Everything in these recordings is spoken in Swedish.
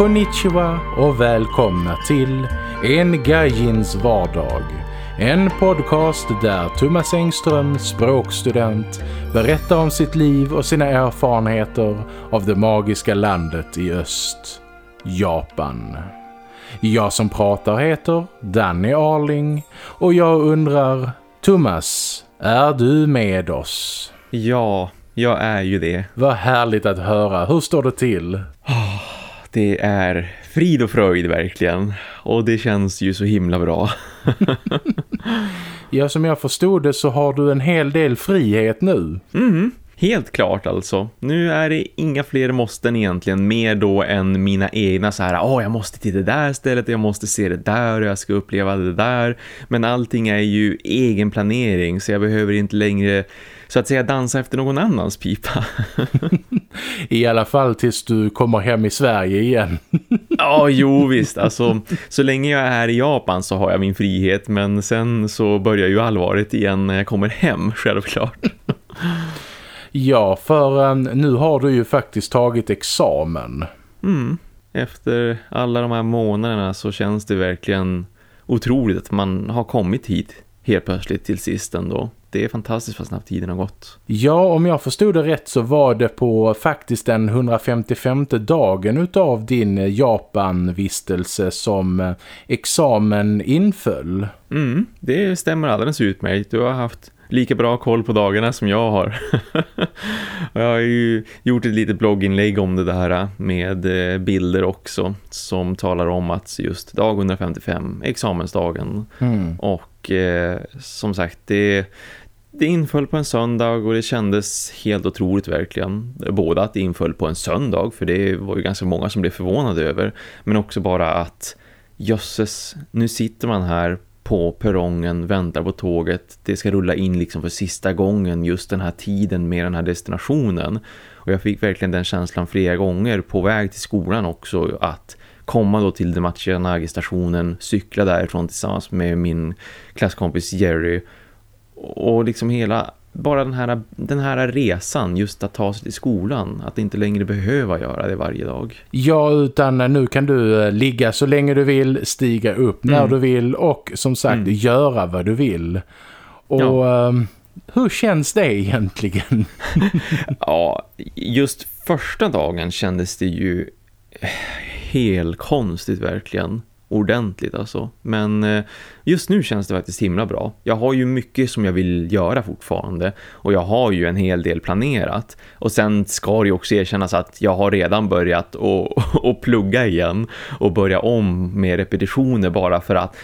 konnichiwa och välkomna till En Gaijins vardag. En podcast där Thomas Engström, språkstudent, berättar om sitt liv och sina erfarenheter av det magiska landet i öst, Japan. Jag som pratar heter Danny Arling och jag undrar, Thomas, är du med oss? Ja, jag är ju det. Vad härligt att höra. Hur står det till? Det är frid och fröjd verkligen. Och det känns ju så himla bra. ja, som jag förstod det så har du en hel del frihet nu. Mm, helt klart alltså. Nu är det inga fler måsten egentligen. Mer då än mina egna så här. Åh, oh, jag måste till det där stället. Jag måste se det där och jag ska uppleva det där. Men allting är ju egen planering. Så jag behöver inte längre så att säga dansa efter någon annans pipa. I alla fall tills du kommer hem i Sverige igen. ja, jo visst. Alltså, så länge jag är här i Japan så har jag min frihet. Men sen så börjar ju allvaret igen när jag kommer hem, självklart. ja, för um, nu har du ju faktiskt tagit examen. Mm. Efter alla de här månaderna så känns det verkligen otroligt att man har kommit hit helt plötsligt till sist ändå det är fantastiskt vad snabbt tiden har gått. Ja, om jag förstod det rätt så var det på faktiskt den 155 dagen utav din Japan-vistelse som eh, examen inföll. Mm, det stämmer alldeles utmärkt. Du har haft lika bra koll på dagarna som jag har. jag har ju gjort ett litet blogginlägg om det där med eh, bilder också som talar om att just dag 155, examensdagen. Mm. Och eh, som sagt, det det inföll på en söndag och det kändes helt otroligt verkligen. Både att det inföll på en söndag, för det var ju ganska många som blev förvånade över. Men också bara att, jösses, nu sitter man här på perrongen, väntar på tåget. Det ska rulla in liksom för sista gången just den här tiden med den här destinationen. Och jag fick verkligen den känslan flera gånger på väg till skolan också att komma då till Dematjanagi-stationen, cykla därifrån tillsammans med min klasskompis Jerry och liksom hela bara den här, den här resan just att ta sig till skolan att inte längre behöva göra det varje dag. Ja, utan nu kan du eh, ligga så länge du vill, stiga upp när mm. du vill och som sagt mm. göra vad du vill. Och ja. um, hur känns det egentligen? ja, just första dagen kändes det ju helt konstigt verkligen ordentligt alltså. Men eh, just nu känns det faktiskt himla bra. Jag har ju mycket som jag vill göra fortfarande och jag har ju en hel del planerat. Och sen ska det ju också erkännas att jag har redan börjat att plugga igen och börja om med repetitioner bara för att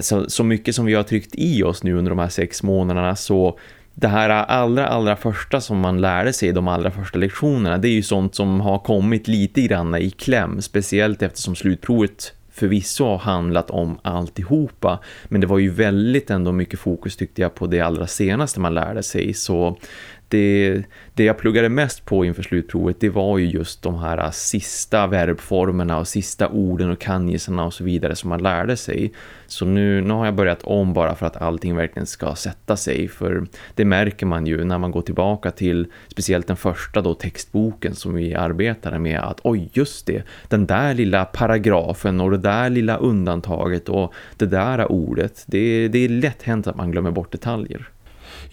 så, så mycket som vi har tryckt i oss nu under de här sex månaderna så det här allra, allra första som man lärde sig i de allra första lektionerna det är ju sånt som har kommit lite grann i kläm speciellt eftersom slutprovet förvisso har handlat om alltihopa men det var ju väldigt ändå mycket fokus tyckte jag på det allra senaste man lärde sig. Så det, det jag pluggade mest på inför slutprovet det var ju just de här sista verbformerna och sista orden och kanjisarna och så vidare som man lärde sig. Så nu, nu har jag börjat om bara för att allting verkligen ska sätta sig för det märker man ju när man går tillbaka till speciellt den första då textboken som vi arbetade med att oj just det, den där lilla paragrafen och det där lilla undantaget och det där ordet, det, det är lätt hänt att man glömmer bort detaljer.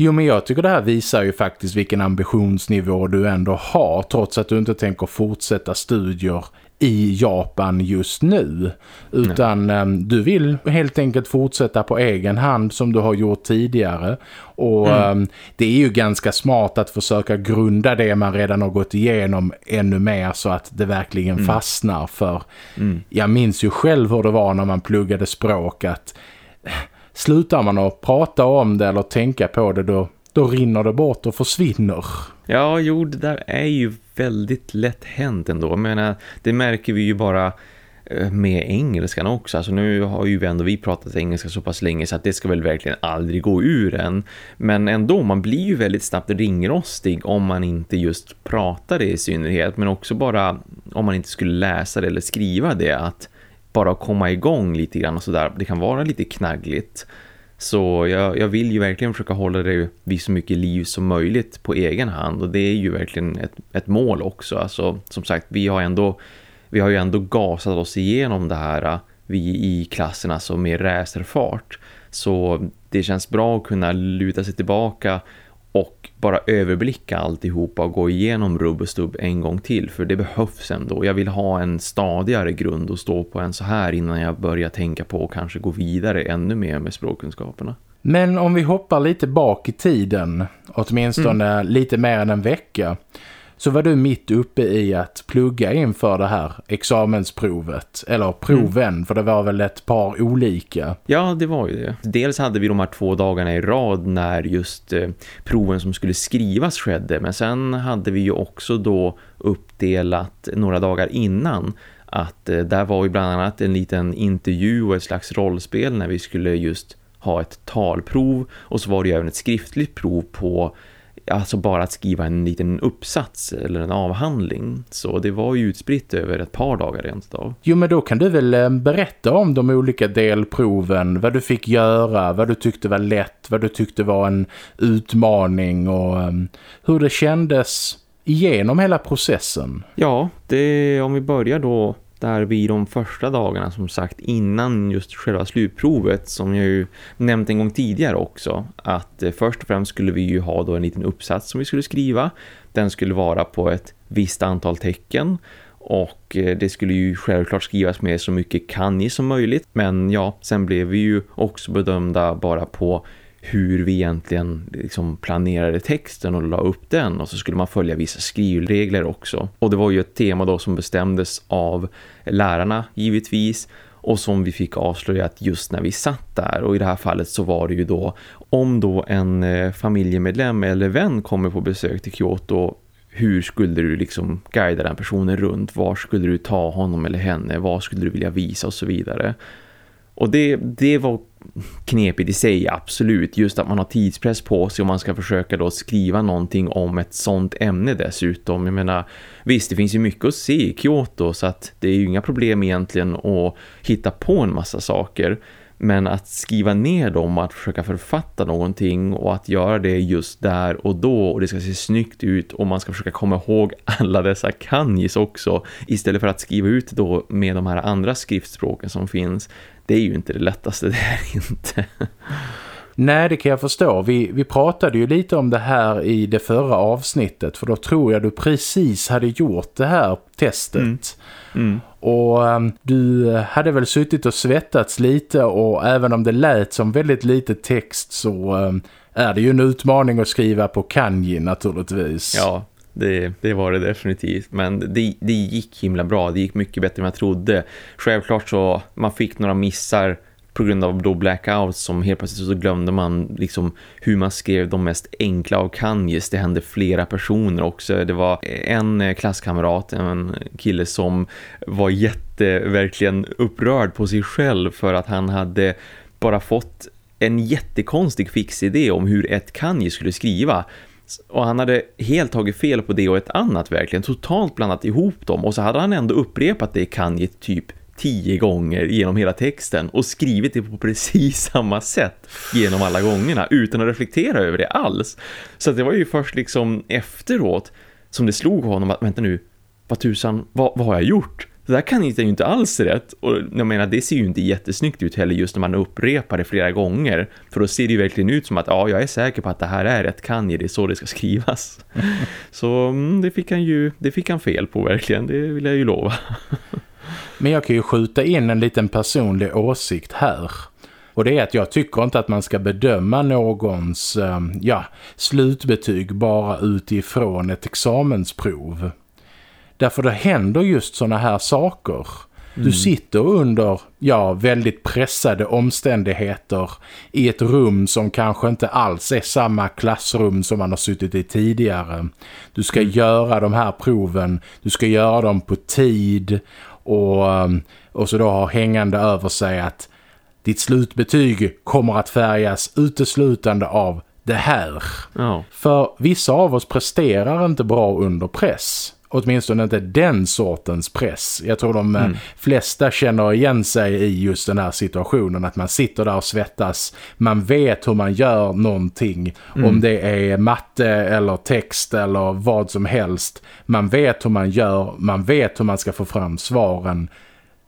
Jo men jag tycker det här visar ju faktiskt vilken ambitionsnivå du ändå har trots att du inte tänker fortsätta studier i Japan just nu. Utan Nej. Ehm, du vill helt enkelt fortsätta på egen hand som du har gjort tidigare. Och mm. Ehm, det är ju ganska smart att försöka grunda det man redan har gått igenom ännu mer så att det verkligen mm. fastnar. För mm. jag minns ju själv hur det var när man pluggade språk att slutar man att prata om det eller tänka på det då, då rinner det bort och försvinner. Ja, jo, det där är ju väldigt lätt hänt ändå. Jag menar, det märker vi ju bara eh, med engelskan också. Alltså nu har ju vi ändå vi pratat engelska så pass länge så att det ska väl verkligen aldrig gå ur än. Men ändå, man blir ju väldigt snabbt ringrostig om man inte just pratar det i synnerhet. Men också bara om man inte skulle läsa det eller skriva det att bara komma igång lite grann och sådär. Det kan vara lite knaggligt. Så jag, jag, vill ju verkligen försöka hålla det vid så mycket liv som möjligt på egen hand. Och det är ju verkligen ett, ett mål också. Alltså, som sagt, vi har ändå vi har ju ändå gasat oss igenom det här äh, vi i klasserna som mer racerfart. Så det känns bra att kunna luta sig tillbaka bara överblicka alltihopa och gå igenom rubb och stubb en gång till för det behövs ändå. Jag vill ha en stadigare grund att stå på än så här innan jag börjar tänka på att kanske gå vidare ännu mer med språkkunskaperna. Men om vi hoppar lite bak i tiden, åtminstone mm. lite mer än en vecka så var du mitt uppe i att plugga inför det här examensprovet. Eller proven, mm. för det var väl ett par olika. Ja, det var ju det. Dels hade vi de här två dagarna i rad när just eh, proven som skulle skrivas skedde. Men sen hade vi ju också då uppdelat några dagar innan att eh, där var ju bland annat en liten intervju och ett slags rollspel när vi skulle just ha ett talprov och så var det ju även ett skriftligt prov på alltså bara att skriva en liten uppsats eller en avhandling. Så det var ju utspritt över ett par dagar rent av. Jo men då kan du väl eh, berätta om de olika delproven, vad du fick göra, vad du tyckte var lätt, vad du tyckte var en utmaning och um, hur det kändes igenom hela processen. Ja, det, om vi börjar då där vi de första dagarna som sagt innan just själva slutprovet som jag ju nämnt en gång tidigare också att eh, först och främst skulle vi ju ha då en liten uppsats som vi skulle skriva. Den skulle vara på ett visst antal tecken och eh, det skulle ju självklart skrivas med så mycket kanji som möjligt men ja, sen blev vi ju också bedömda bara på hur vi egentligen liksom planerade texten och la upp den och så skulle man följa vissa skrivregler också. Och det var ju ett tema då som bestämdes av lärarna givetvis och som vi fick avslöjat just när vi satt där och i det här fallet så var det ju då om då en eh, familjemedlem eller vän kommer på besök till Kyoto hur skulle du liksom guida den personen runt? Var skulle du ta honom eller henne? Vad skulle du vilja visa och så vidare? Och det, det var knepigt i sig, absolut. Just att man har tidspress på sig och man ska försöka då skriva någonting om ett sånt ämne dessutom. Jag menar, visst det finns ju mycket att se i Kyoto så att det är ju inga problem egentligen att hitta på en massa saker. Men att skriva ner dem, att försöka författa någonting och att göra det just där och då och det ska se snyggt ut och man ska försöka komma ihåg alla dessa kanjis också istället för att skriva ut då med de här andra skriftspråken som finns det är ju inte det lättaste, det är inte. Nej, det kan jag förstå. Vi, vi pratade ju lite om det här i det förra avsnittet för då tror jag du precis hade gjort det här testet. Mm. Mm. Och um, du hade väl suttit och svettats lite och även om det lät som väldigt lite text så um, är det ju en utmaning att skriva på kanji naturligtvis. Ja, det, det, var det definitivt. Men det, det gick himla bra. Det gick mycket bättre än jag trodde. Självklart så man fick några missar på grund av då blackouts som helt plötsligt så glömde man liksom hur man skrev de mest enkla av Kanyes. Det hände flera personer också. Det var en eh, klasskamrat, en kille som var jätte verkligen upprörd på sig själv för att han hade bara fått en jättekonstig fixidé om hur ett Kanye skulle skriva. Och han hade helt tagit fel på det och ett annat verkligen. Totalt blandat ihop dem. Och så hade han ändå upprepat det i kanji typ tio gånger genom hela texten och skrivit det på precis samma sätt genom alla gångerna utan att reflektera över det alls. Så det var ju först liksom efteråt som det slog honom att vänta nu, vad tusan, vad, vad har jag gjort? Det där kan inte inte alls rätt. Och jag menar, det ser ju inte jättesnyggt ut heller just när man upprepar det flera gånger. För då ser det ju verkligen ut som att ja, jag är säker på att det här är ett kanji, det är så det ska skrivas. så mm, det fick han ju det fick han fel på verkligen, det vill jag ju lova. Men jag kan ju skjuta in en liten personlig åsikt här. Och det är att jag tycker inte att man ska bedöma någons ehm, ja, slutbetyg bara utifrån ett examensprov. Därför det händer just såna här saker. Du mm. sitter under ja, väldigt pressade omständigheter i ett rum som kanske inte alls är samma klassrum som man har suttit i tidigare. Du ska mm. göra de här proven, du ska göra dem på tid och, um, och så då har hängande över sig att ditt slutbetyg kommer att färgas uteslutande av det här. Oh. För vissa av oss presterar inte bra under press. Åtminstone inte den sortens press. Jag tror de mm. flesta känner igen sig i just den här situationen att man sitter där och svettas. Man vet hur man gör någonting. Mm. Om det är matte eller text eller vad som helst. Man vet hur man gör. Man vet hur man ska få fram svaren.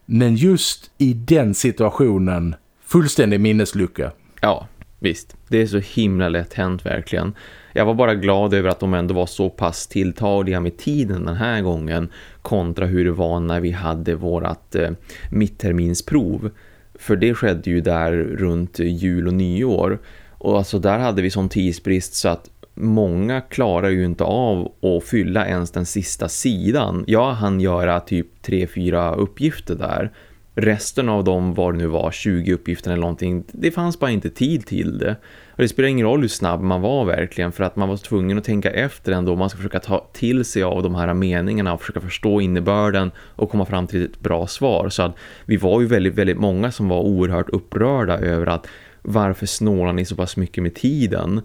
Men just i den situationen fullständig minneslucka. Ja, visst. Det är så himla lätt hänt verkligen. Jag var bara glad över att de ändå var så pass tilltagliga med tiden den här gången kontra hur det var när vi hade vårat eh, mittterminsprov. För det skedde ju där runt jul och nyår. Och alltså där hade vi sån tidsbrist så att många klarar ju inte av att fylla ens den sista sidan. Jag hann göra typ tre fyra uppgifter där. Resten av dem var det nu var 20 uppgifter eller någonting. Det fanns bara inte tid till det. Och det spelar ingen roll hur snabb man var verkligen för att man var tvungen att tänka efter ändå. Man ska försöka ta till sig av de här meningarna och försöka förstå innebörden och komma fram till ett bra svar. Så att vi var ju väldigt, väldigt många som var oerhört upprörda över att varför snålar ni så pass mycket med tiden?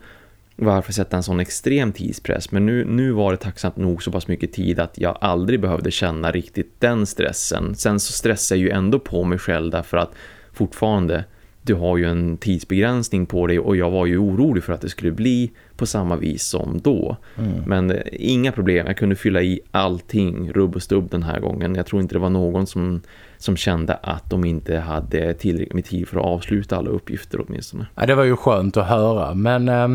Varför sätta en sån extrem tidspress? Men nu, nu var det tacksamt nog så pass mycket tid att jag aldrig behövde känna riktigt den stressen. Sen så stressar jag ju ändå på mig själv därför att fortfarande du har ju en tidsbegränsning på dig och jag var ju orolig för att det skulle bli på samma vis som då. Mm. Men eh, inga problem, jag kunde fylla i allting rubb och stubb den här gången. Jag tror inte det var någon som som kände att de inte hade tillräckligt med tid för att avsluta alla uppgifter åtminstone. Ja, det var ju skönt att höra. Men eh,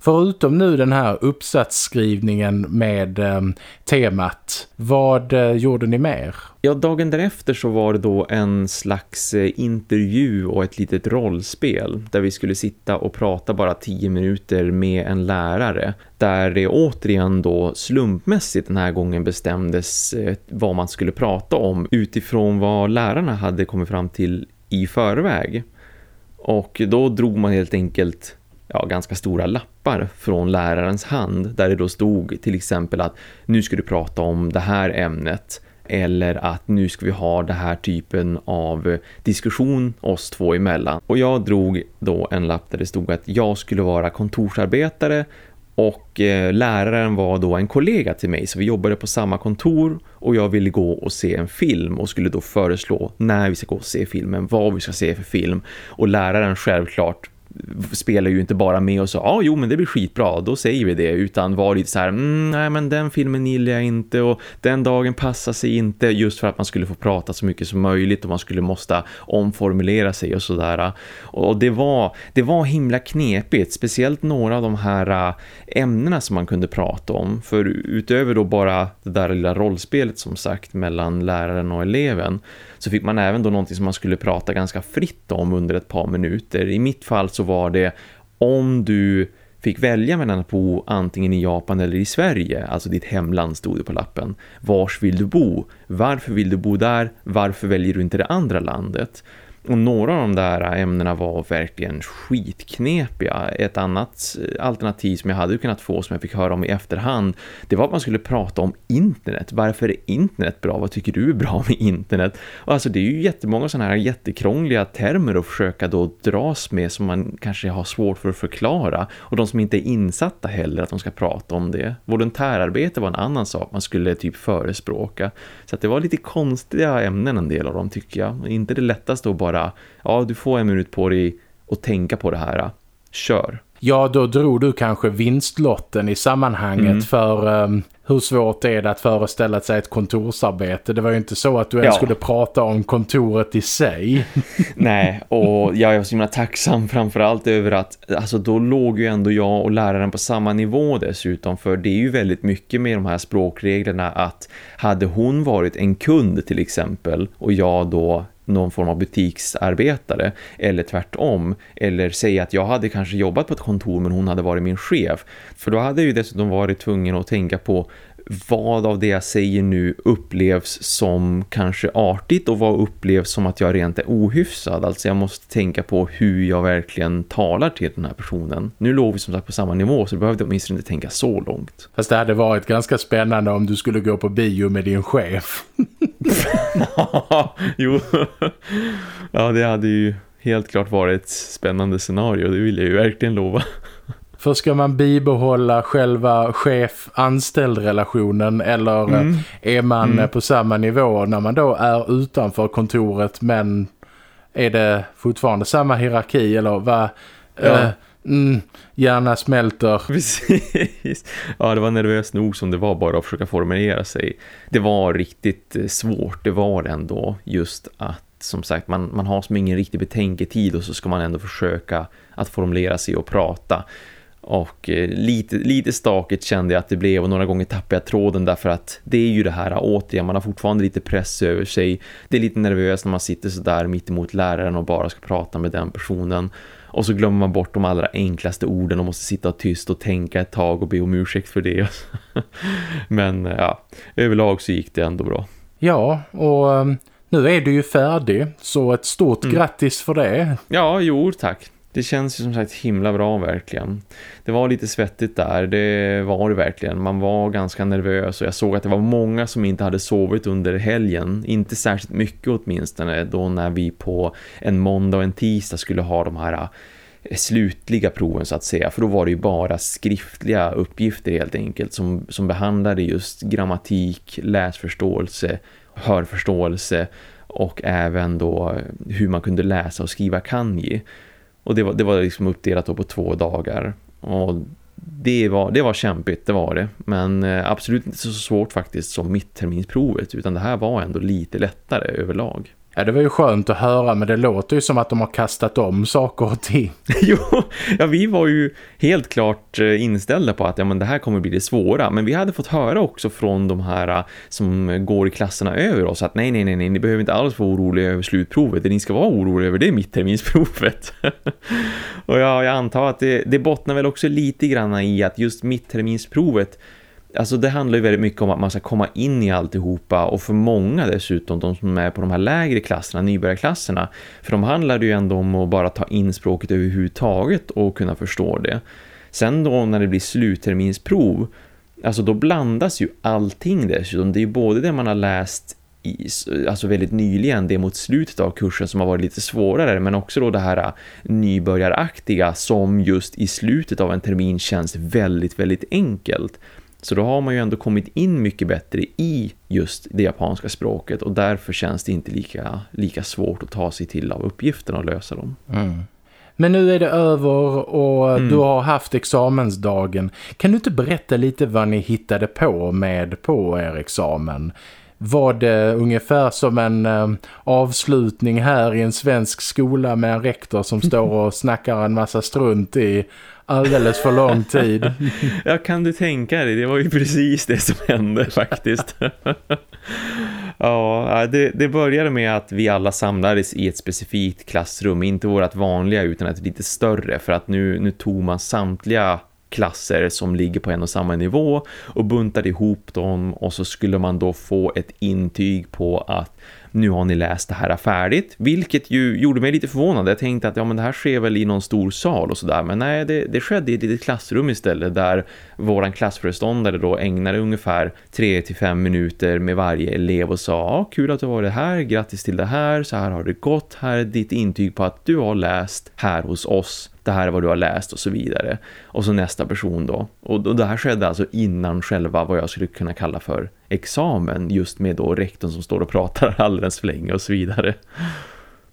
förutom nu den här uppsatsskrivningen med eh, temat, vad eh, gjorde ni mer? Ja, dagen därefter så var det då en slags eh, intervju och ett litet rollspel där vi skulle sitta och prata bara tio minuter med en lärare där det återigen då slumpmässigt den här gången bestämdes eh, vad man skulle prata om utifrån vad vad lärarna hade kommit fram till i förväg. Och då drog man helt enkelt ja, ganska stora lappar från lärarens hand där det då stod till exempel att nu ska du prata om det här ämnet eller att nu ska vi ha den här typen av diskussion oss två emellan. Och jag drog då en lapp där det stod att jag skulle vara kontorsarbetare och eh, läraren var då en kollega till mig så vi jobbade på samma kontor och jag ville gå och se en film och skulle då föreslå när vi ska gå och se filmen, vad vi ska se för film. Och läraren självklart spelar ju inte bara med och så, ja ah, jo men det blir skitbra, då säger vi det. Utan var lite så här, mm, nej men den filmen gillar jag inte och den dagen passar sig inte. Just för att man skulle få prata så mycket som möjligt och man skulle måste omformulera sig och sådär. Och det var, det var himla knepigt, speciellt några av de här äh, ämnena som man kunde prata om. För utöver då bara det där lilla rollspelet som sagt mellan läraren och eleven så fick man även då någonting som man skulle prata ganska fritt om under ett par minuter. I mitt fall så var det om du fick välja mellan att bo antingen i Japan eller i Sverige, alltså ditt hemland stod det på lappen. Vars vill du bo? Varför vill du bo där? Varför väljer du inte det andra landet? Och några av de där ämnena var verkligen skitknepiga. Ett annat eh, alternativ som jag hade kunnat få som jag fick höra om i efterhand det var att man skulle prata om internet. Varför är internet bra? Vad tycker du är bra med internet? Och alltså det är ju jättemånga sådana här jättekrångliga termer att försöka då dras med som man kanske har svårt för att förklara. Och de som inte är insatta heller att de ska prata om det. Volontärarbete var en annan sak man skulle typ förespråka. Så att det var lite konstiga ämnen en del av dem tycker jag. Inte det lättaste att bara bara, ja du får en minut på dig att tänka på det här. Kör. Ja, då drog du kanske vinstlotten i sammanhanget mm. för um, hur svårt är det att föreställa sig ett kontorsarbete? Det var ju inte så att du ens ja. skulle prata om kontoret i sig. Nej, och jag är så himla tacksam framförallt över att alltså då låg ju ändå jag och läraren på samma nivå dessutom för det är ju väldigt mycket med de här språkreglerna att hade hon varit en kund till exempel och jag då någon form av butiksarbetare eller tvärtom eller säga att jag hade kanske jobbat på ett kontor men hon hade varit min chef. För då hade jag ju dessutom varit tvungen att tänka på vad av det jag säger nu upplevs som kanske artigt och vad upplevs som att jag rent är ohyfsad. Alltså jag måste tänka på hur jag verkligen talar till den här personen. Nu låg vi som sagt på samma nivå så behövde jag åtminstone inte tänka så långt. Fast det hade varit ganska spännande om du skulle gå på bio med din chef. jo, ja det hade ju helt klart varit ett spännande scenario, det vill jag ju verkligen lova. För ska man bibehålla själva chef-anställd-relationen eller mm. är man mm. på samma nivå när man då är utanför kontoret men är det fortfarande samma hierarki eller vad... Ja. Eh, mm, gärna smälter. Precis. Ja, det var nervöst nog som det var bara att försöka formulera sig. Det var riktigt eh, svårt, det var ändå just att som sagt, man, man har som ingen riktig betänketid och så ska man ändå försöka att formulera sig och prata. Och eh, lite, lite stakigt kände jag att det blev och några gånger tappade jag tråden därför att det är ju det här återigen, man har fortfarande lite press över sig. Det är lite nervöst när man sitter så där mitt emot läraren och bara ska prata med den personen. Och så glömmer man bort de allra enklaste orden och måste sitta tyst och tänka ett tag och be om ursäkt för det. Men ja, överlag så gick det ändå bra. Ja, och um, nu är du ju färdig så ett stort mm. grattis för det. Ja, jo tack. Det känns ju som sagt himla bra verkligen. Det var lite svettigt där, det var det verkligen. Man var ganska nervös och jag såg att det var många som inte hade sovit under helgen. Inte särskilt mycket åtminstone då när vi på en måndag och en tisdag skulle ha de här eh, slutliga proven så att säga. För då var det ju bara skriftliga uppgifter helt enkelt som, som behandlade just grammatik, läsförståelse, hörförståelse och även då hur man kunde läsa och skriva kanji. Och det var, det var liksom uppdelat på två dagar. Och det var, det var kämpigt, det var det. Men eh, absolut inte så svårt faktiskt som mittterminsprovet. Utan det här var ändå lite lättare överlag. Ja, det var ju skönt att höra men det låter ju som att de har kastat om saker och ting. jo, ja, vi var ju helt klart eh, inställda på att ja, men det här kommer bli det svåra. Men vi hade fått höra också från de här eh, som går i klasserna över oss att nej, nej, nej, nej ni behöver inte alls vara oroliga över slutprovet. Det ni ska vara oroliga över det är mittterminsprovet. och ja, jag antar att det, det bottnar väl också lite grann i att just mittterminsprovet Alltså det handlar ju väldigt mycket om att man ska komma in i alltihopa och för många dessutom, de som är på de här lägre klasserna, nybörjarklasserna, för de handlar det ju ändå om att bara ta in språket överhuvudtaget och kunna förstå det. Sen då när det blir slutterminsprov, alltså då blandas ju allting dessutom. Det är ju både det man har läst i, alltså väldigt nyligen, det mot slutet av kursen som har varit lite svårare men också då det här nybörjaraktiga som just i slutet av en termin känns väldigt, väldigt enkelt. Så då har man ju ändå kommit in mycket bättre i just det japanska språket och därför känns det inte lika, lika svårt att ta sig till av uppgifterna och lösa dem. Mm. Men nu är det över och mm. du har haft examensdagen. Kan du inte berätta lite vad ni hittade på med på er examen? Var det ungefär som en eh, avslutning här i en svensk skola med en rektor som står och snackar en massa strunt i alldeles för lång tid. ja, kan du tänka dig? Det var ju precis det som hände faktiskt. ja, det, det började med att vi alla samlades i ett specifikt klassrum. Inte vårt vanliga utan ett lite större. För att nu, nu tog man samtliga klasser som ligger på en och samma nivå och buntade ihop dem och så skulle man då få ett intyg på att nu har ni läst det här färdigt. Vilket ju gjorde mig lite förvånad. Jag tänkte att ja, men det här sker väl i någon stor sal och sådär. Men nej, det, det skedde i ett litet klassrum istället där våran klassföreståndare då ägnade ungefär 3-5 minuter med varje elev och sa ja, kul att du har det här, grattis till det här, så här har det gått, här är ditt intyg på att du har läst här hos oss det här är vad du har läst och så vidare. Och så nästa person då. Och det här skedde alltså innan själva vad jag skulle kunna kalla för examen. Just med då rektorn som står och pratar alldeles för länge och så vidare.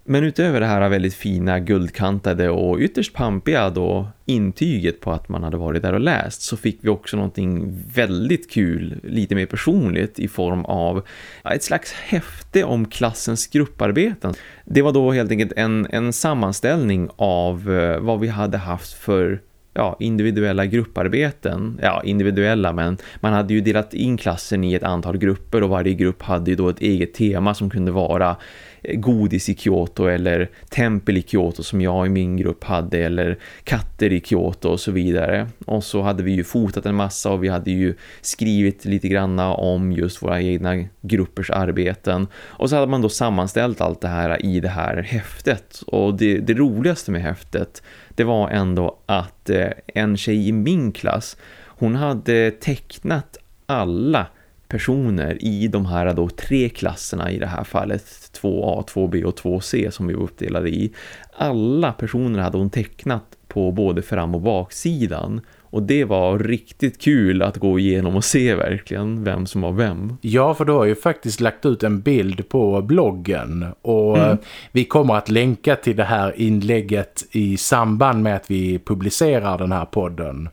Men utöver det här väldigt fina guldkantade och ytterst pampiga då intyget på att man hade varit där och läst så fick vi också någonting väldigt kul, lite mer personligt i form av ett slags häfte om klassens grupparbeten. Det var då helt enkelt en, en sammanställning av eh, vad vi hade haft för ja, individuella grupparbeten. Ja, individuella men man hade ju delat in klassen i ett antal grupper och varje grupp hade ju då ett eget tema som kunde vara godis i Kyoto eller tempel i Kyoto som jag i min grupp hade eller katter i Kyoto och så vidare. Och så hade vi ju fotat en massa och vi hade ju skrivit lite granna om just våra egna gruppers arbeten. Och så hade man då sammanställt allt det här i det här häftet. Och det, det roligaste med häftet det var ändå att eh, en tjej i min klass hon hade tecknat alla personer i de här då tre klasserna i det här fallet 2A, 2B och 2C som vi var uppdelade i. Alla personer hade hon tecknat på både fram- och baksidan. Och det var riktigt kul att gå igenom och se verkligen vem som var vem. Ja, för du har ju faktiskt lagt ut en bild på bloggen och mm. vi kommer att länka till det här inlägget i samband med att vi publicerar den här podden.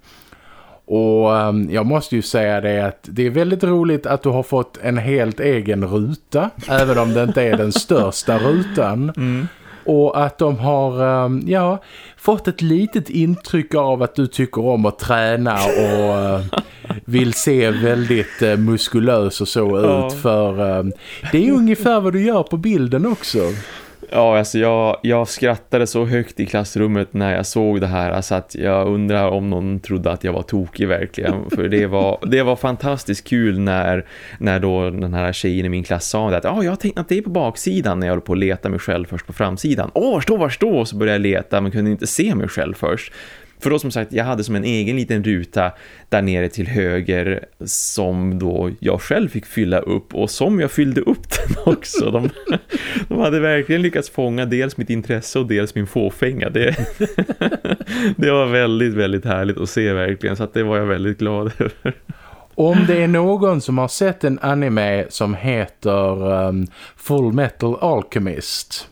Och um, jag måste ju säga det att det är väldigt roligt att du har fått en helt egen ruta, även om det inte är den största rutan. Mm. Och att de har um, ja, fått ett litet intryck av att du tycker om att träna och uh, vill se väldigt uh, muskulös och så ja. ut. För um, det är ungefär vad du gör på bilden också. Ja, alltså jag, jag skrattade så högt i klassrummet när jag såg det här alltså att jag undrar om någon trodde att jag var tokig verkligen. För det var, det var fantastiskt kul när, när då den här tjejen i min klass sa att ah, jag har tänkt att det är på baksidan när jag håller på att leta mig själv först på framsidan. Åh, var står, var står? Så började jag leta men kunde inte se mig själv först. För då som sagt, jag hade som en egen liten ruta där nere till höger som då jag själv fick fylla upp och som jag fyllde upp den också. De, de hade verkligen lyckats fånga dels mitt intresse och dels min fåfänga. Det, det var väldigt, väldigt härligt att se verkligen så att det var jag väldigt glad över. Om det är någon som har sett en anime som heter um, Full Metal Alchemist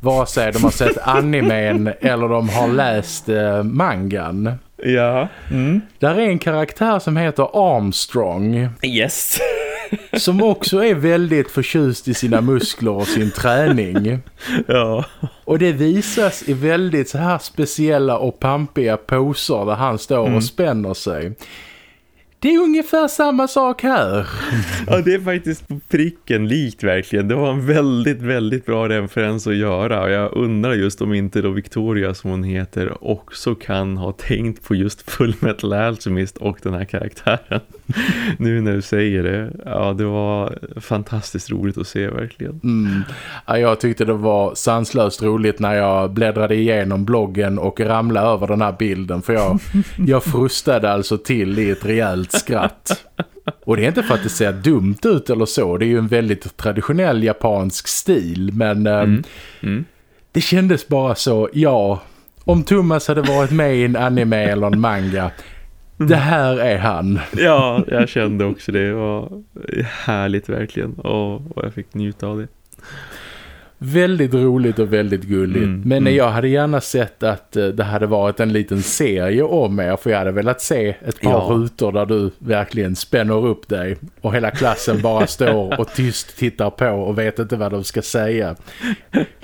vare sig de har sett animen eller de har läst eh, mangan. Ja. Mm. Där är en karaktär som heter Armstrong. Yes. som också är väldigt förtjust i sina muskler och sin träning. Ja. Och det visas i väldigt så här speciella och pampiga poser där han står mm. och spänner sig. Det är ungefär samma sak här. Ja, det är faktiskt på pricken likt verkligen. Det var en väldigt, väldigt bra referens att göra. Och jag undrar just om inte då Victoria som hon heter också kan ha tänkt på just Full Metal Alchemist och den här karaktären. nu när du säger det. Ja, det var fantastiskt roligt att se verkligen. Mm. Ja, jag tyckte det var sanslöst roligt när jag bläddrade igenom bloggen och ramlade över den här bilden. För jag, jag frustade alltså till i ett rejält skratt. Och det är inte för att det ser dumt ut eller så. Det är ju en väldigt traditionell japansk stil. Men eh, mm. Mm. det kändes bara så, ja... Om Thomas hade varit med i en anime eller en manga det här är han. Ja, jag kände också det. Det var härligt verkligen. Och, och jag fick njuta av det. Väldigt roligt och väldigt gulligt. Mm, Men mm. jag hade gärna sett att eh, det hade varit en liten serie om er. För jag hade velat se ett par ja. rutor där du verkligen spänner upp dig. Och hela klassen bara står och tyst tittar på och vet inte vad de ska säga.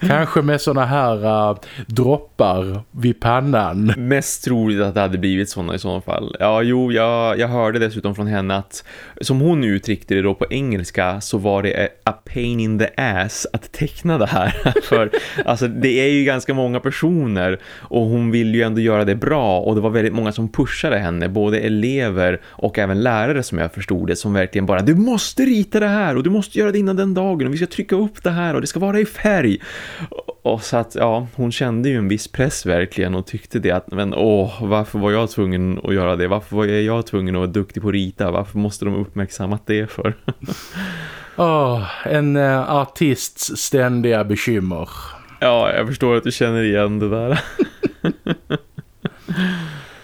Kanske med såna här uh, droppar vid pannan. Mest troligt att det hade blivit såna i sådana fall. Ja, jo, jag, jag hörde dessutom från henne att som hon uttryckte det då på engelska så var det a pain in the ass att teckna det här. För alltså, det är ju ganska många personer och hon vill ju ändå göra det bra och det var väldigt många som pushade henne, både elever och även lärare som jag förstod det, som verkligen bara, du måste rita det här och du måste göra det innan den dagen och vi ska trycka upp det här och det ska vara i färg. Och så att, ja, hon kände ju en viss press verkligen och tyckte det att, men åh, varför var jag tvungen att göra det? Varför var jag tvungen att vara duktig på att rita? Varför måste de uppmärksamma det för? Oh, en uh, artists ständiga bekymmer. Ja, jag förstår att du känner igen det där.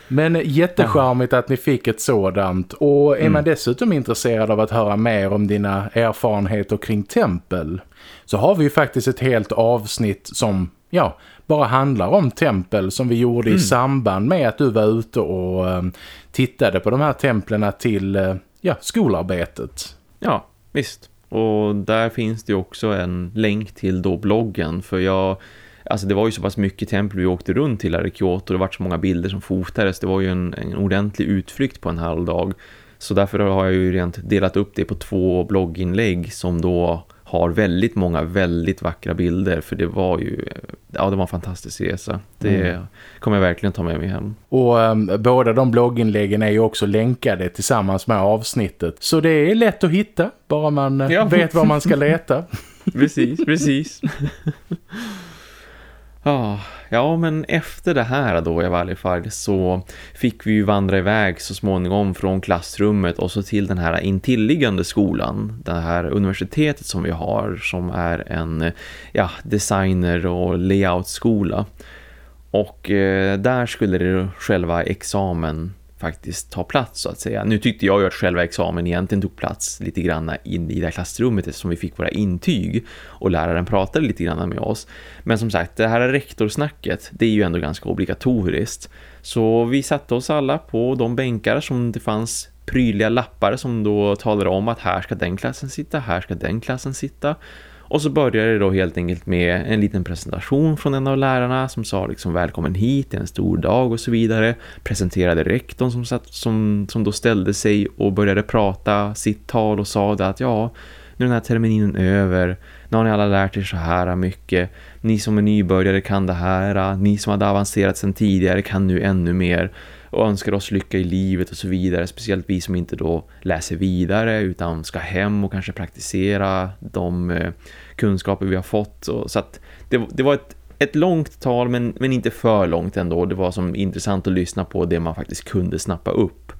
Men jättecharmigt att ni fick ett sådant. Och är mm. man dessutom intresserad av att höra mer om dina erfarenheter kring tempel så har vi ju faktiskt ett helt avsnitt som ja, bara handlar om tempel som vi gjorde mm. i samband med att du var ute och um, tittade på de här templerna till uh, ja, skolarbetet. Ja, visst. Och där finns det också en länk till då bloggen för jag Alltså det var ju så pass mycket tempel vi åkte runt till här i Kyoto. Det var så många bilder som fotades. Det var ju en, en ordentlig utflykt på en halv dag. Så därför har jag ju rent delat upp det på två blogginlägg som då har väldigt många väldigt vackra bilder för det var ju ja det var en fantastisk resa. Det mm. kommer jag verkligen ta med mig hem. Och um, båda de blogginläggen är ju också länkade tillsammans med avsnittet. Så det är lätt att hitta bara man eh, ja. vet var man ska leta. precis, precis. Ja, ja, men efter det här då i varje fall så fick vi ju vandra iväg så småningom från klassrummet och så till den här intilliggande skolan. Det här universitetet som vi har som är en ja, designer- och layoutskola. Och eh, där skulle det själva examen faktiskt ta plats så att säga. Nu tyckte jag ju att själva examen egentligen tog plats lite grann in i det här klassrummet eftersom vi fick våra intyg och läraren pratade lite grann med oss. Men som sagt, det här rektorsnacket, det är ju ändå ganska obligatoriskt. Så vi satte oss alla på de bänkar som det fanns prydliga lappar som då talade om att här ska den klassen sitta, här ska den klassen sitta. Och så började det då helt enkelt med en liten presentation från en av lärarna som sa liksom välkommen hit, det är en stor dag och så vidare. Presenterade rektorn som, satt, som, som då ställde sig och började prata sitt tal och sa att ja, nu är den här terminen över. Nu har ni alla lärt er så här mycket. Ni som är nybörjare kan det här. Ni som hade avancerat sedan tidigare kan nu ännu mer och önskar oss lycka i livet och så vidare. Speciellt vi som inte då läser vidare utan ska hem och kanske praktisera de eh, kunskaper vi har fått. Så att det, det var ett, ett långt tal men, men inte för långt ändå. Det var som intressant att lyssna på det man faktiskt kunde snappa upp.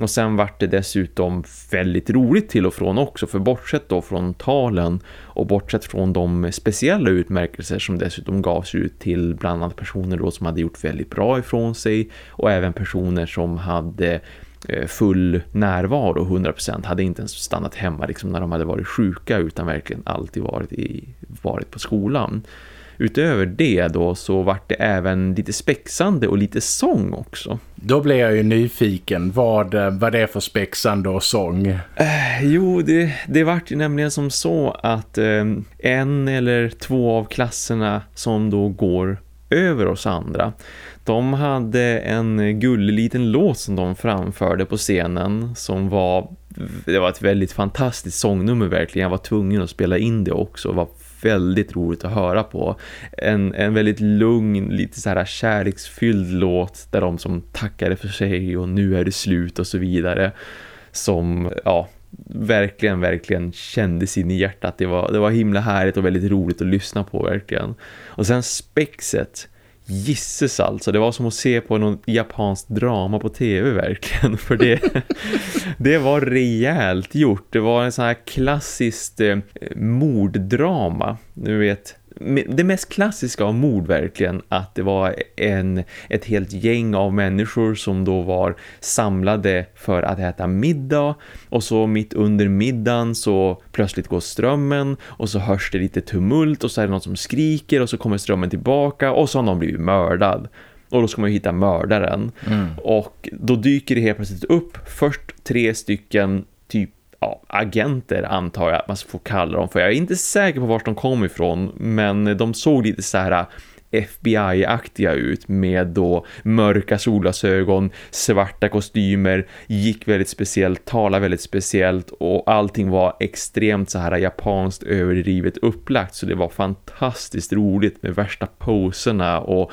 Och sen vart det dessutom väldigt roligt till och från också för bortsett då från talen och bortsett från de speciella utmärkelser som dessutom gavs ut till bland annat personer då som hade gjort väldigt bra ifrån sig och även personer som hade eh, full närvaro 100% hade inte ens stannat hemma liksom när de hade varit sjuka utan verkligen alltid varit, i, varit på skolan. Utöver det då så vart det även lite spexande och lite sång också. Då blir jag ju nyfiken. Vad, eh, vad det är för spexande och sång? Eh, jo, det, det vart ju nämligen som så att eh, en eller två av klasserna som då går över oss andra. De hade en gullig liten låt som de framförde på scenen som var det var ett väldigt fantastiskt sångnummer verkligen. Jag var tvungen att spela in det också. Det var väldigt roligt att höra på. En, en väldigt lugn, lite så här kärleksfylld låt där de som tackade för sig och nu är det slut och så vidare. Som, ja, verkligen, verkligen kändes in i hjärtat. Det var, det var himla härligt och väldigt roligt att lyssna på verkligen. Och sen spexet Gisses alltså, det var som att se på någon japansk drama på tv verkligen för det, det var rejält gjort. Det var en sån här klassiskt eh, morddrama. Du vet, det mest klassiska av mord verkligen att det var en, ett helt gäng av människor som då var samlade för att äta middag och så mitt under middagen så plötsligt går strömmen och så hörs det lite tumult och så är det någon som skriker och så kommer strömmen tillbaka och så har någon blivit mördad. Och då ska man ju hitta mördaren. Mm. Och då dyker det helt plötsligt upp först tre stycken ja, agenter antar jag att man får kalla dem för. Jag är inte säker på var de kom ifrån men de såg lite så här äh, FBI-aktiga ut med då mörka solglasögon, svarta kostymer, gick väldigt speciellt, talade väldigt speciellt och allting var extremt så här japanskt överdrivet upplagt så det var fantastiskt roligt med värsta poserna och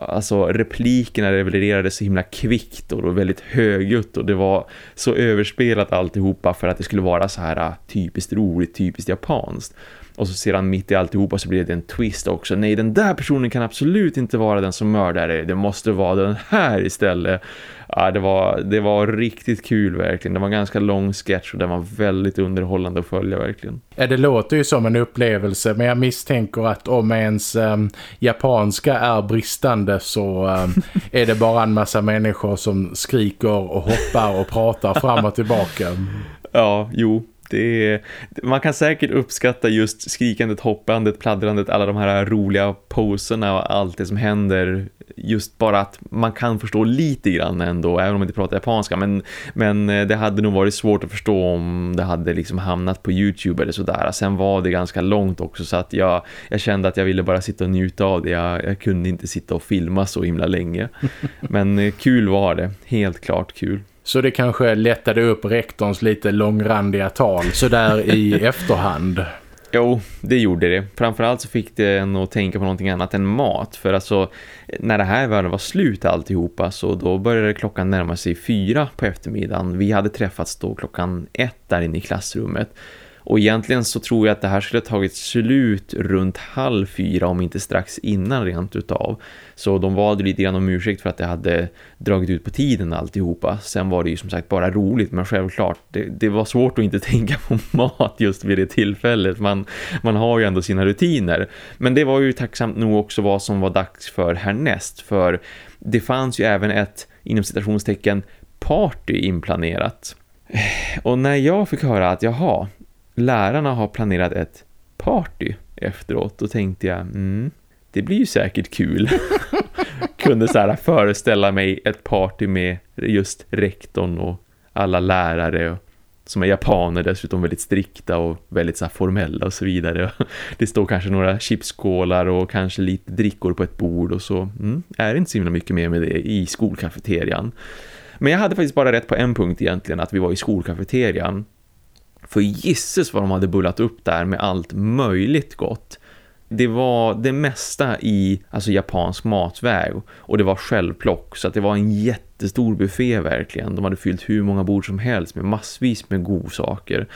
alltså replikerna levererades så himla kvickt och väldigt högljutt och det var så överspelat alltihopa för att det skulle vara så här äh, typiskt roligt, typiskt japanskt. Och så sedan mitt i alltihopa så blir det en twist också. Nej, den där personen kan absolut inte vara den som mördar dig. Det måste vara den här istället. Ja, det var, det var riktigt kul verkligen. Det var en ganska lång sketch och den var väldigt underhållande att följa verkligen. Ja, det låter ju som en upplevelse men jag misstänker att om ens um, japanska är bristande så um, är det bara en massa människor som skriker och hoppar och pratar fram och tillbaka. Ja, jo, är, man kan säkert uppskatta just skrikandet, hoppandet, pladdrandet, alla de här roliga poserna och allt det som händer. Just bara att man kan förstå lite grann ändå, även om man inte pratar japanska. Men, men eh, det hade nog varit svårt att förstå om det hade liksom hamnat på Youtube eller sådär. Sen var det ganska långt också så att jag, jag kände att jag ville bara sitta och njuta av det. Jag, jag kunde inte sitta och filma så himla länge. Men eh, kul var det, helt klart kul. Så det kanske lättade upp rektorns lite långrandiga tal så där i efterhand. Jo, det gjorde det. Framförallt så fick det en att tänka på någonting annat än mat. För alltså, när det här väl var slut alltihopa så då började klockan närma sig fyra på eftermiddagen. Vi hade träffats då klockan ett där inne i klassrummet. Och egentligen så tror jag att det här skulle ha tagit slut runt halv fyra om inte strax innan rent utav. Så de valde lite grann om ursäkt för att det hade dragit ut på tiden alltihopa. Sen var det ju som sagt bara roligt men självklart det, det var svårt att inte tänka på mat just vid det tillfället. Man, man har ju ändå sina rutiner. Men det var ju tacksamt nog också vad som var dags för härnäst. För det fanns ju även ett inom citationstecken party inplanerat. Och när jag fick höra att jaha, lärarna har planerat ett party efteråt, då tänkte jag, mm, det blir ju säkert kul. Kunde så här föreställa mig ett party med just rektorn och alla lärare som är japaner dessutom väldigt strikta och väldigt så här formella och så vidare. Det står kanske några chipskålar och kanske lite drickor på ett bord och så mm, är det inte så himla mycket mer med det i skolkafeterian. Men jag hade faktiskt bara rätt på en punkt egentligen att vi var i skolkafeterian. För gisses vad de hade bullat upp där med allt möjligt gott. Det var det mesta i alltså japansk matväg och det var självplock så att det var en jättestor buffé verkligen. De hade fyllt hur många bord som helst med massvis med godsaker.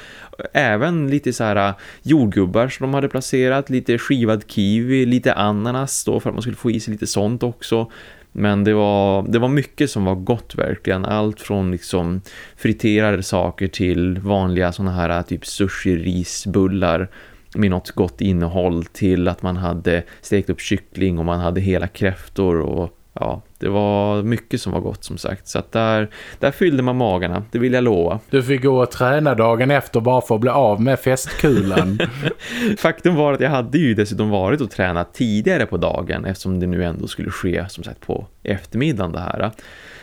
Även lite så här äh, jordgubbar som de hade placerat, lite skivad kiwi, lite ananas då för att man skulle få i sig lite sånt också. Men det var, det var mycket som var gott verkligen. Allt från liksom friterade saker till vanliga sådana här äh, typ sushi-risbullar med något gott innehåll till att man hade stekt upp kyckling och man hade hela kräftor och ja, det var mycket som var gott som sagt. Så att där, där fyllde man magarna, det vill jag lova. Du fick gå och träna dagen efter bara för att bli av med festkulan. Faktum var att jag hade ju dessutom varit och tränat tidigare på dagen eftersom det nu ändå skulle ske som sagt på eftermiddagen det här.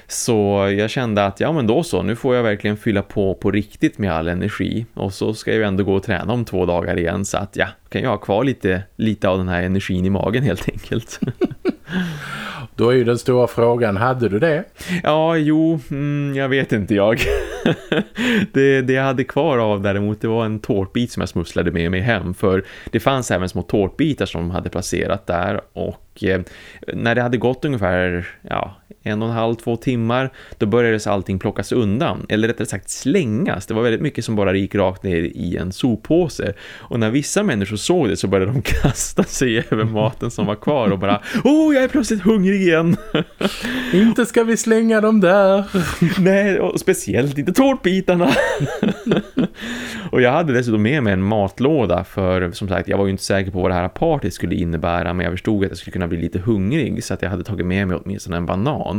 Så jag kände att ja men då så, nu får jag verkligen fylla på på riktigt med all energi. Och så ska jag ju ändå gå och träna om två dagar igen så att ja, kan jag ha kvar lite, lite av den här energin i magen helt enkelt. Då är ju den stora frågan, hade du det? Ja, jo, mm, jag vet inte jag. det, det jag hade kvar av däremot det var en tårtbit som jag smusslade med mig hem. För det fanns även små tårtbitar som de hade placerat där. Och eh, när det hade gått ungefär ja, en och en halv, två timmar då började allting plockas undan eller rättare sagt slängas. Det var väldigt mycket som bara gick rakt ner i en soppåse och när vissa människor såg det så började de kasta sig över maten som var kvar och bara Åh, oh, jag är plötsligt hungrig igen! inte ska vi slänga dem där! Nej, och speciellt inte tårtbitarna! och jag hade dessutom med mig en matlåda för som sagt, jag var ju inte säker på vad det här partyt skulle innebära men jag förstod att jag skulle kunna bli lite hungrig så att jag hade tagit med mig åtminstone en banan.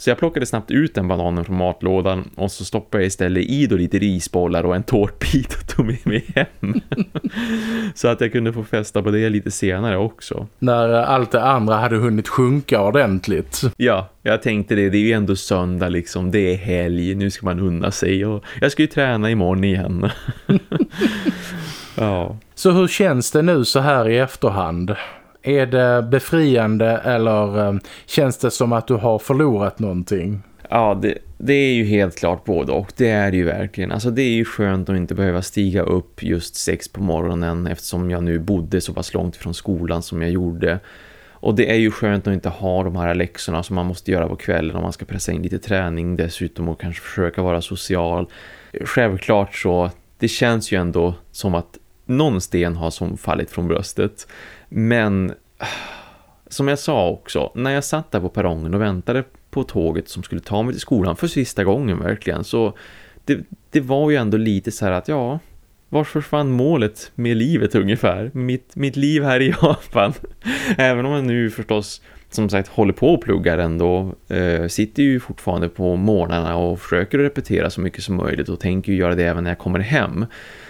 Så jag plockade snabbt ut den bananen från matlådan och så stoppade jag istället i då lite risbollar och en tårtbit och tog med mig hem. så att jag kunde få festa på det lite senare också. När allt det andra hade hunnit sjunka ordentligt. Ja, jag tänkte det. Det är ju ändå söndag liksom. Det är helg. Nu ska man unna sig och jag ska ju träna imorgon igen. ja. Så hur känns det nu så här i efterhand? Är det befriande eller eh, känns det som att du har förlorat någonting? Ja, det, det är ju helt klart både och. Det är det ju verkligen. Alltså det är ju skönt att inte behöva stiga upp just sex på morgonen eftersom jag nu bodde så pass långt från skolan som jag gjorde. Och det är ju skönt att inte ha de här läxorna som man måste göra på kvällen om man ska pressa in lite träning dessutom och kanske försöka vara social. Självklart så, det känns ju ändå som att någon sten har som fallit från bröstet. Men som jag sa också, när jag satt där på perrongen och väntade på tåget som skulle ta mig till skolan för sista gången verkligen så det, det var ju ändå lite så här att ja, var försvann målet med livet ungefär? Mitt, mitt liv här i Japan. Även om jag nu förstås som sagt håller på och pluggar ändå eh, sitter ju fortfarande på morgnarna och försöker repetera så mycket som möjligt och tänker ju göra det även när jag kommer hem.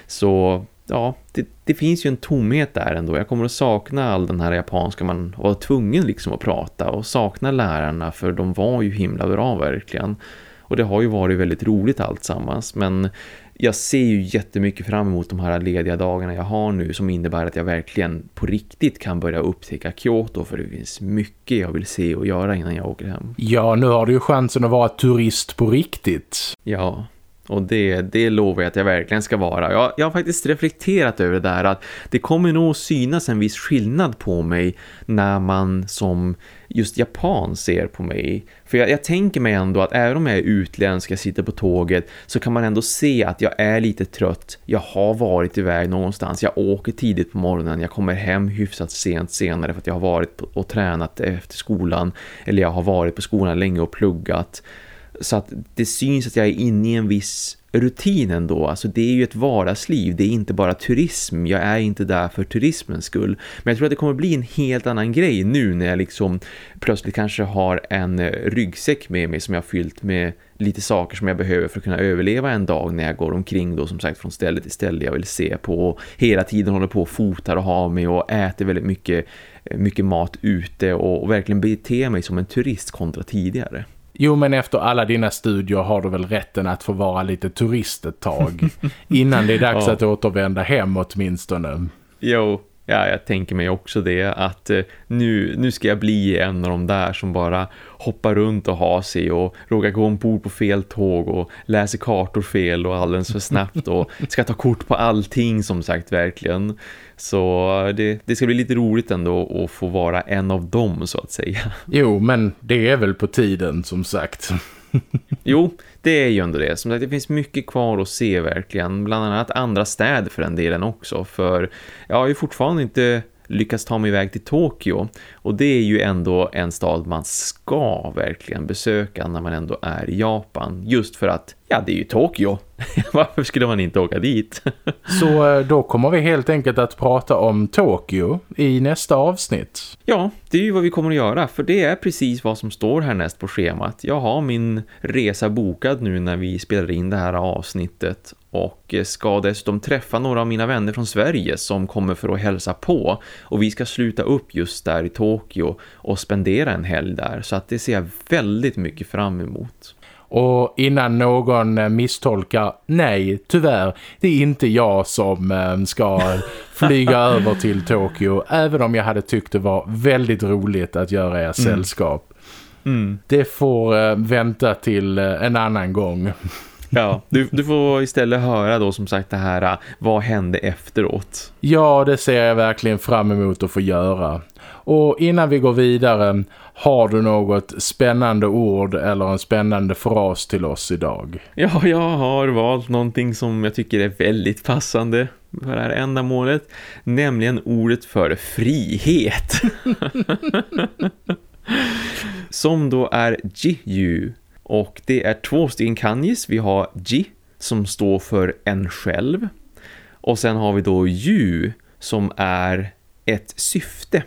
Så ja, det, det, finns ju en tomhet där ändå. Jag kommer att sakna all den här japanska man var tvungen liksom att prata och sakna lärarna för de var ju himla bra verkligen. Och det har ju varit väldigt roligt allt sammans men jag ser ju jättemycket fram emot de här lediga dagarna jag har nu som innebär att jag verkligen på riktigt kan börja upptäcka Kyoto för det finns mycket jag vill se och göra innan jag åker hem. Ja, nu har du ju chansen att vara turist på riktigt. Ja, och det, det lovar jag att jag verkligen ska vara. Jag, jag har faktiskt reflekterat över det där att det kommer nog synas en viss skillnad på mig när man som just japan ser på mig. För jag, jag, tänker mig ändå att även om jag är utländsk, jag sitter på tåget så kan man ändå se att jag är lite trött. Jag har varit iväg någonstans. Jag åker tidigt på morgonen. Jag kommer hem hyfsat sent senare för att jag har varit och tränat efter skolan. Eller jag har varit på skolan länge och pluggat. Så att det syns att jag är inne i en viss rutin ändå. Alltså det är ju ett vardagsliv. Det är inte bara turism. Jag är inte där för turismens skull. Men jag tror att det kommer bli en helt annan grej nu när jag liksom plötsligt kanske har en eh, ryggsäck med mig som jag har fyllt med lite saker som jag behöver för att kunna överleva en dag när jag går omkring då som sagt från ställe till ställe jag vill se på och hela tiden håller på och fotar och har mig och äter väldigt mycket, eh, mycket mat ute och, och verkligen beter mig som en turist kontra tidigare. Jo, men efter alla dina studier har du väl rätten att få vara lite turist ett tag. innan det är dags ja. att återvända hem åtminstone. Jo, ja, jag tänker mig också det att eh, nu, nu ska jag bli en av de där som bara hoppar runt och har sig och råkar gå ombord på fel tåg och läser kartor fel och alldeles för snabbt och ska ta kort på allting som sagt verkligen. Så det, det ska bli lite roligt ändå att få vara en av dem så att säga. Jo, men det är väl på tiden som sagt. jo, det är ju ändå det. Som sagt, det finns mycket kvar att se verkligen. Bland annat andra städer för den delen också. För jag har ju fortfarande inte lyckats ta mig iväg till Tokyo. Och det är ju ändå en stad man ska verkligen besöka när man ändå är i Japan. Just för att, ja det är ju Tokyo. Varför skulle man inte åka dit? Så eh, då kommer vi helt enkelt att prata om Tokyo i nästa avsnitt. Ja, det är ju vad vi kommer att göra. För det är precis vad som står härnäst på schemat. Jag har min resa bokad nu när vi spelar in det här avsnittet och ska dessutom träffa några av mina vänner från Sverige som kommer för att hälsa på och vi ska sluta upp just där i Tokyo och spendera en helg där så att det ser jag väldigt mycket fram emot. Och innan någon misstolkar, nej tyvärr, det är inte jag som eh, ska flyga över till Tokyo även om jag hade tyckt det var väldigt roligt att göra er mm. sällskap. Mm. Det får eh, vänta till eh, en annan gång. Ja, du, du får istället höra då som sagt det här, vad hände efteråt? Ja, det ser jag verkligen fram emot att få göra. Och innan vi går vidare, har du något spännande ord eller en spännande fras till oss idag? Ja, jag har valt någonting som jag tycker är väldigt passande för det här ändamålet. Nämligen ordet för frihet. som då är jiyu. Och det är två stycken kanjis. Vi har ji som står för en själv. Och sen har vi då ju som är ett syfte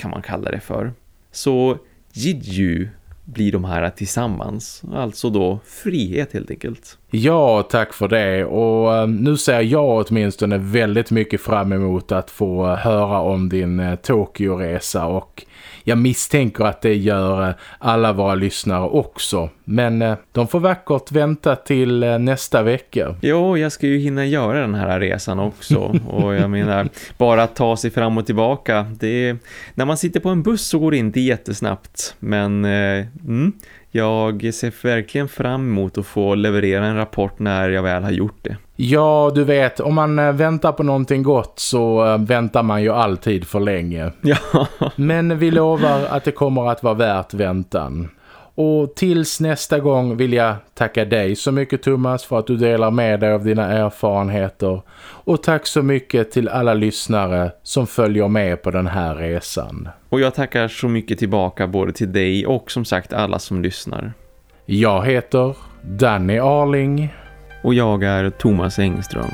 kan man kalla det för. Så Jidju blir de här tillsammans. Alltså då frihet helt enkelt. Ja, tack för det. Och eh, nu ser jag åtminstone väldigt mycket fram emot att få eh, höra om din eh, Tokyo-resa och jag misstänker att det gör eh, alla våra lyssnare också. Men eh, de får vackert vänta till eh, nästa vecka. Jo, jag ska ju hinna göra den här resan också. och jag menar, bara att ta sig fram och tillbaka. Det är, när man sitter på en buss så går det inte jättesnabbt. Men mm, jag ser verkligen fram emot att få leverera en rapport när jag väl har gjort det. Ja, du vet, om man eh, väntar på någonting gott så eh, väntar man ju alltid för länge. Ja. Men vi lovar att det kommer att vara värt väntan. Och tills nästa gång vill jag tacka dig så mycket Thomas för att du delar med dig av dina erfarenheter. Och tack så mycket till alla lyssnare som följer med på den här resan. Och jag tackar så mycket tillbaka både till dig och som sagt alla som lyssnar. Jag heter Danny Arling. Och jag är Thomas Engström.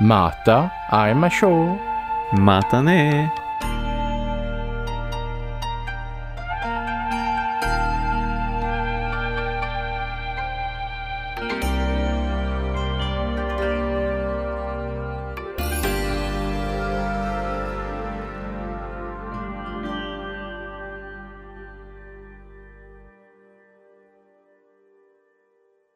Mata, I'm a show. Matane.